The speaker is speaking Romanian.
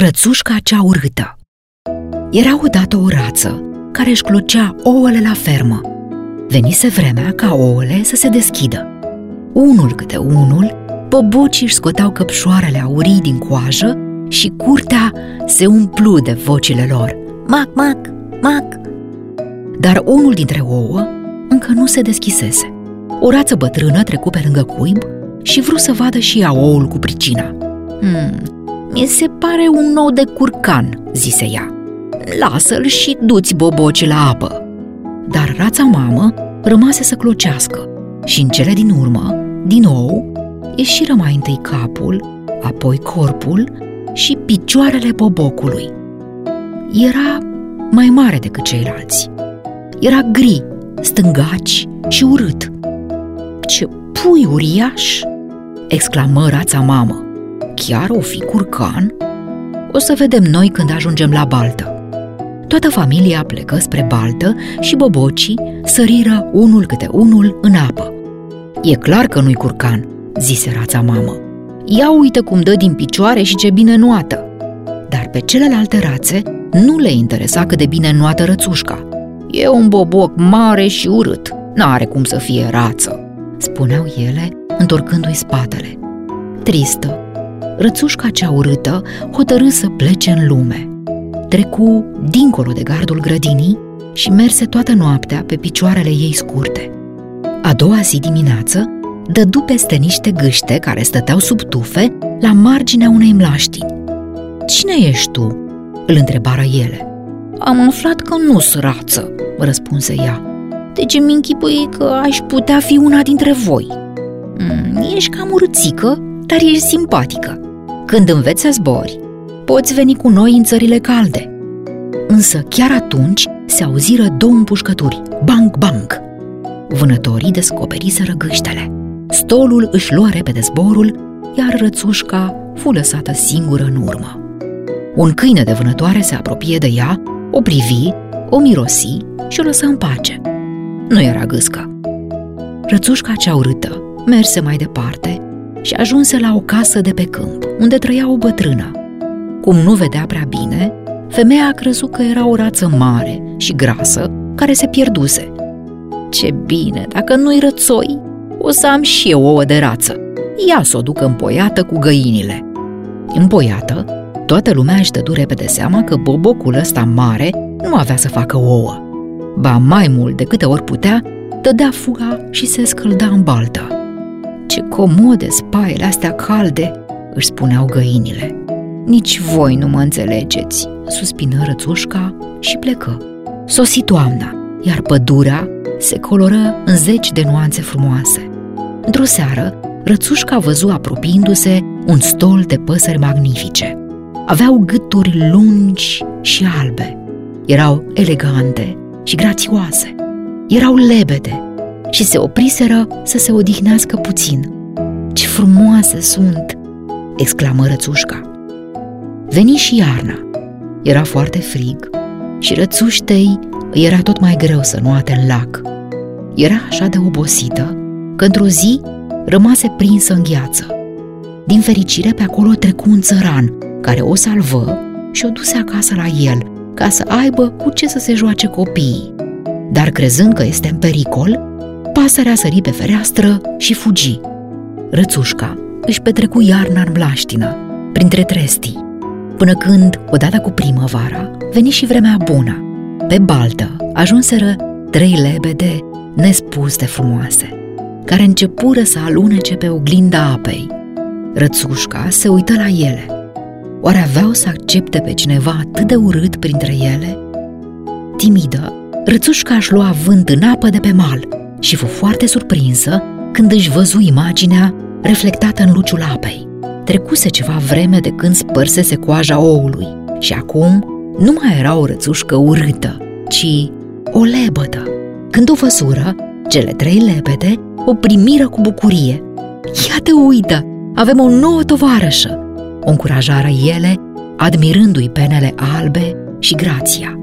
Rățușca cea urâtă Era odată o rață care își clocea ouăle la fermă. Venise vremea ca ouăle să se deschidă. Unul câte unul, bobocii își scoteau căpșoarele aurii din coajă și curtea se umplu de vocile lor. Mac, mac, mac! Dar unul dintre ouă încă nu se deschisese. O rață bătrână trecu pe lângă cuib și vrut să vadă și ea oul cu pricina. Hmm, mi se pare un nou de curcan, zise ea. Lasă-l și duți boboci la apă. Dar rața mamă rămase să clocească și în cele din urmă, din nou, ieșiră mai întâi capul, apoi corpul și picioarele bobocului. Era mai mare decât ceilalți. Era gri, stângaci și urât. Ce pui uriaș! exclamă rața mamă chiar o fi curcan? O să vedem noi când ajungem la baltă. Toată familia plecă spre baltă și bobocii săriră unul câte unul în apă. E clar că nu-i curcan, zise rața mamă. Ia uite cum dă din picioare și ce bine nuată. Dar pe celelalte rațe nu le interesa cât de bine nuată rățușca. E un boboc mare și urât, n-are cum să fie rață, spuneau ele, întorcându-i spatele. Tristă, rățușca cea urâtă hotărâ să plece în lume. Trecu dincolo de gardul grădinii și merse toată noaptea pe picioarele ei scurte. A doua zi dimineață, dădu peste niște gâște care stăteau sub tufe la marginea unei mlaștini. Cine ești tu?" îl întrebară ele. Am aflat că nu sunt rață," răspunse ea. De ce mi închipui că aș putea fi una dintre voi?" Mm, ești cam urâțică, dar ești simpatică. Când înveți să zbori, poți veni cu noi în țările calde. Însă chiar atunci se auziră două împușcături, bang, bang. Vânătorii descoperiseră gâștele. Stolul își lua repede zborul, iar rățușca fu lăsată singură în urmă. Un câine de vânătoare se apropie de ea, o privi, o mirosi și o lăsă în pace. Nu era gâscă. Rățușca cea urâtă merse mai departe și ajunse la o casă de pe câmp, unde trăia o bătrână. Cum nu vedea prea bine, femeia a crezut că era o rață mare și grasă care se pierduse. Ce bine, dacă nu-i rățoi, o să am și eu ouă de rață. Ia să o duc împoiată cu găinile. Împoiată, toată lumea își dădu repede seama că bobocul ăsta mare nu avea să facă ouă. Ba mai mult de câte ori putea, dădea fuga și se scălda în baltă. Ce comode spaiele astea calde, își spuneau găinile. Nici voi nu mă înțelegeți, suspină rățușca și plecă. Sosi toamna, iar pădurea se coloră în zeci de nuanțe frumoase. Într-o seară, rățușca văzu apropiindu-se un stol de păsări magnifice. Aveau gâturi lungi și albe. Erau elegante și grațioase. Erau lebede și se opriseră să se odihnească puțin. Ce frumoase sunt!" exclamă rățușca. Veni și iarna. Era foarte frig și rățuștei îi era tot mai greu să nuate în lac. Era așa de obosită că într-o zi rămase prinsă în gheață. Din fericire, pe acolo trecu un țăran care o salvă și o duse acasă la el, ca să aibă cu ce să se joace copiii. Dar crezând că este în pericol, pasărea sări pe fereastră și fugi. Rățușca își petrecu iarna în blaștină, printre trestii, până când, odată cu primăvara, veni și vremea bună. Pe baltă ajunseră trei lebede nespus de frumoase, care începură să alunece pe oglinda apei. Rățușca se uită la ele. Oare aveau să accepte pe cineva atât de urât printre ele? Timidă, Rățușca își lua vânt în apă de pe mal și fu foarte surprinsă când își văzu imaginea reflectată în luciul apei. Trecuse ceva vreme de când spărsese coaja oului și acum nu mai era o rățușcă urâtă, ci o lebădă. Când o văzură, cele trei lebede o primiră cu bucurie. Ia te uită, avem o nouă tovarășă! O încurajară ele, admirându-i penele albe și grația.